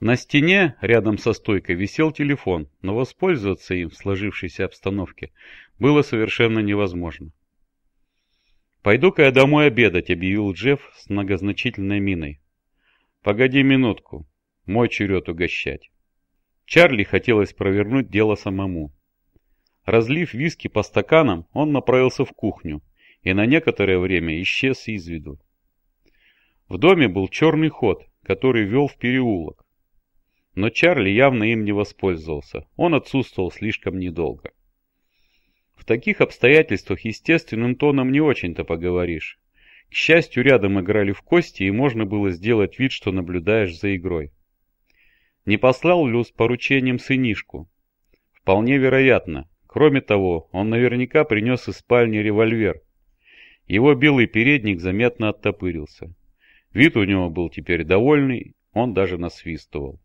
На стене, рядом со стойкой, висел телефон, но воспользоваться им в сложившейся обстановке было совершенно невозможно. «Пойду-ка я домой обедать», — объявил Джефф с многозначительной миной. «Погоди минутку, мой черед угощать». Чарли хотелось провернуть дело самому. Разлив виски по стаканам, он направился в кухню и на некоторое время исчез из виду. В доме был черный ход, который вел в переулок. Но Чарли явно им не воспользовался, он отсутствовал слишком недолго. В таких обстоятельствах естественным тоном не очень-то поговоришь. К счастью, рядом играли в кости, и можно было сделать вид, что наблюдаешь за игрой. Не послал Люс поручением сынишку? Вполне вероятно. Кроме того, он наверняка принес из спальни револьвер. Его белый передник заметно оттопырился. Вид у него был теперь довольный, он даже насвистывал.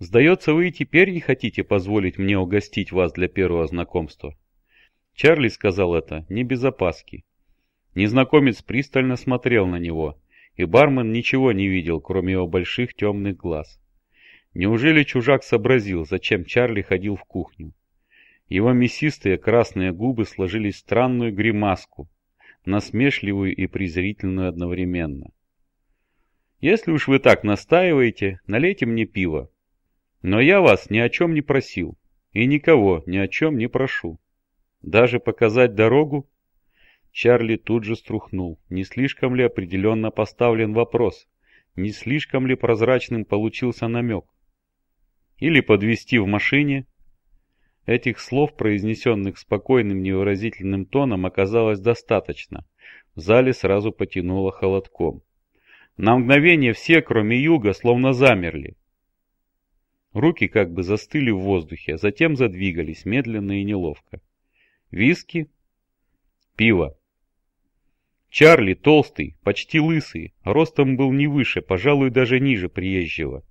«Сдается, вы и теперь не хотите позволить мне угостить вас для первого знакомства?» Чарли сказал это не без опаски. Незнакомец пристально смотрел на него, и бармен ничего не видел, кроме его больших темных глаз. Неужели чужак сообразил, зачем Чарли ходил в кухню? Его мясистые красные губы сложились в странную гримаску, насмешливую и презрительную одновременно. «Если уж вы так настаиваете, налейте мне пиво. Но я вас ни о чем не просил, и никого ни о чем не прошу. Даже показать дорогу?» Чарли тут же струхнул. Не слишком ли определенно поставлен вопрос? Не слишком ли прозрачным получился намек? Или подвести в машине? Этих слов, произнесенных спокойным невыразительным тоном, оказалось достаточно. В зале сразу потянуло холодком. На мгновение все, кроме юга, словно замерли. Руки как бы застыли в воздухе, а затем задвигались медленно и неловко. Виски? Пиво. Чарли, толстый, почти лысый, ростом был не выше, пожалуй, даже ниже приезжего.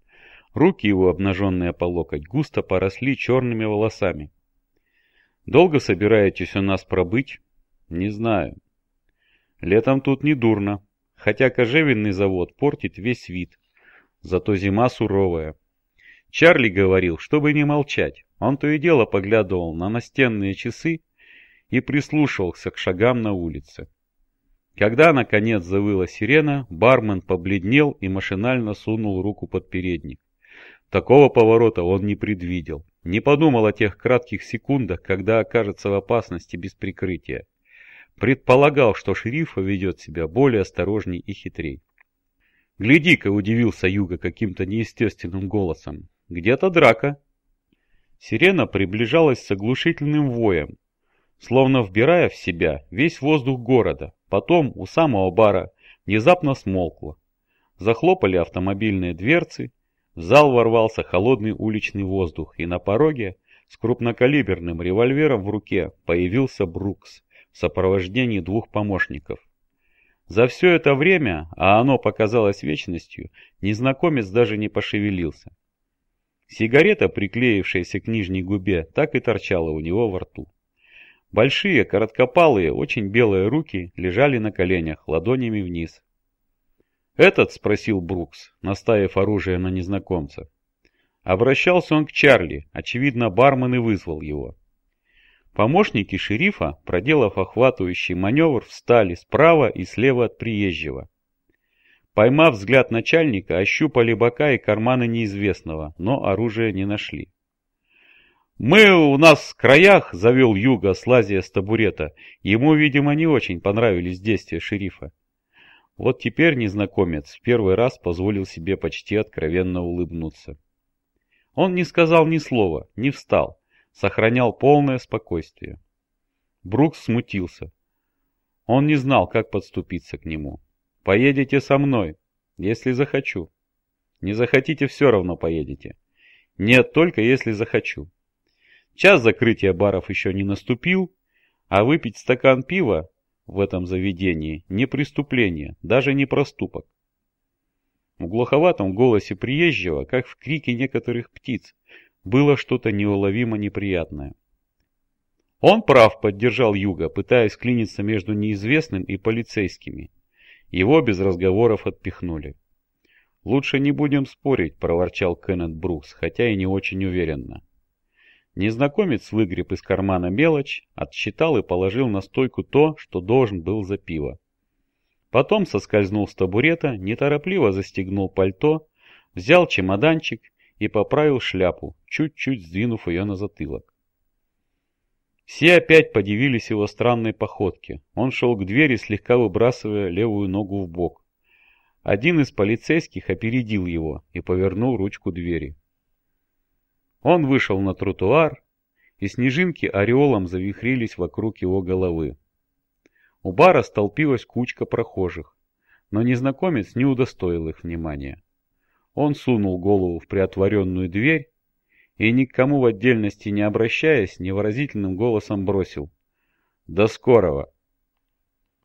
Руки его, обнаженные по локоть, густо поросли черными волосами. «Долго собираетесь у нас пробыть?» «Не знаю». «Летом тут не дурно, хотя кожевенный завод портит весь вид. Зато зима суровая». Чарли говорил, чтобы не молчать. Он то и дело поглядывал на настенные часы и прислушивался к шагам на улице. Когда, наконец, завыла сирена, бармен побледнел и машинально сунул руку под передник. Такого поворота он не предвидел, не подумал о тех кратких секундах, когда окажется в опасности без прикрытия. Предполагал, что шериф ведет себя более осторожней и хитрей. «Гляди-ка!» – удивился Юга каким-то неестественным голосом. «Где-то драка!» Сирена приближалась с оглушительным воем, словно вбирая в себя весь воздух города. Потом у самого бара внезапно смолкла. Захлопали автомобильные дверцы, в зал ворвался холодный уличный воздух, и на пороге с крупнокалиберным револьвером в руке появился Брукс в сопровождении двух помощников. За все это время, а оно показалось вечностью, незнакомец даже не пошевелился. Сигарета, приклеившаяся к нижней губе, так и торчала у него во рту. Большие, короткопалые, очень белые руки лежали на коленях, ладонями вниз. «Этот?» – спросил Брукс, наставив оружие на незнакомца. Обращался он к Чарли, очевидно, бармен и вызвал его. Помощники шерифа, проделав охватывающий маневр, встали справа и слева от приезжего. Поймав взгляд начальника, ощупали бока и карманы неизвестного, но оружия не нашли. «Мы у нас в краях», — завел Юга, слазия с табурета. Ему, видимо, не очень понравились действия шерифа. Вот теперь незнакомец в первый раз позволил себе почти откровенно улыбнуться. Он не сказал ни слова, не встал, сохранял полное спокойствие. Брукс смутился. Он не знал, как подступиться к нему. «Поедете со мной, если захочу». «Не захотите, все равно поедете». «Нет, только если захочу». Час закрытия баров еще не наступил, а выпить стакан пива в этом заведении не преступление, даже не проступок. В глуховатом голосе приезжего, как в крике некоторых птиц, было что-то неуловимо неприятное. Он прав, поддержал Юга, пытаясь клиниться между неизвестным и полицейскими. Его без разговоров отпихнули. «Лучше не будем спорить», — проворчал Кеннет Брукс, хотя и не очень уверенно. Незнакомец выгреб из кармана мелочь, отсчитал и положил на стойку то, что должен был за пиво. Потом соскользнул с табурета, неторопливо застегнул пальто, взял чемоданчик и поправил шляпу, чуть-чуть сдвинув ее на затылок. Все опять подивились его странной походке. Он шел к двери, слегка выбрасывая левую ногу в бок. Один из полицейских опередил его и повернул ручку двери. Он вышел на тротуар, и снежинки ореолом завихрились вокруг его головы. У бара столпилась кучка прохожих, но незнакомец не удостоил их внимания. Он сунул голову в приотворенную дверь и, никому в отдельности не обращаясь, невыразительным голосом бросил «До скорого!»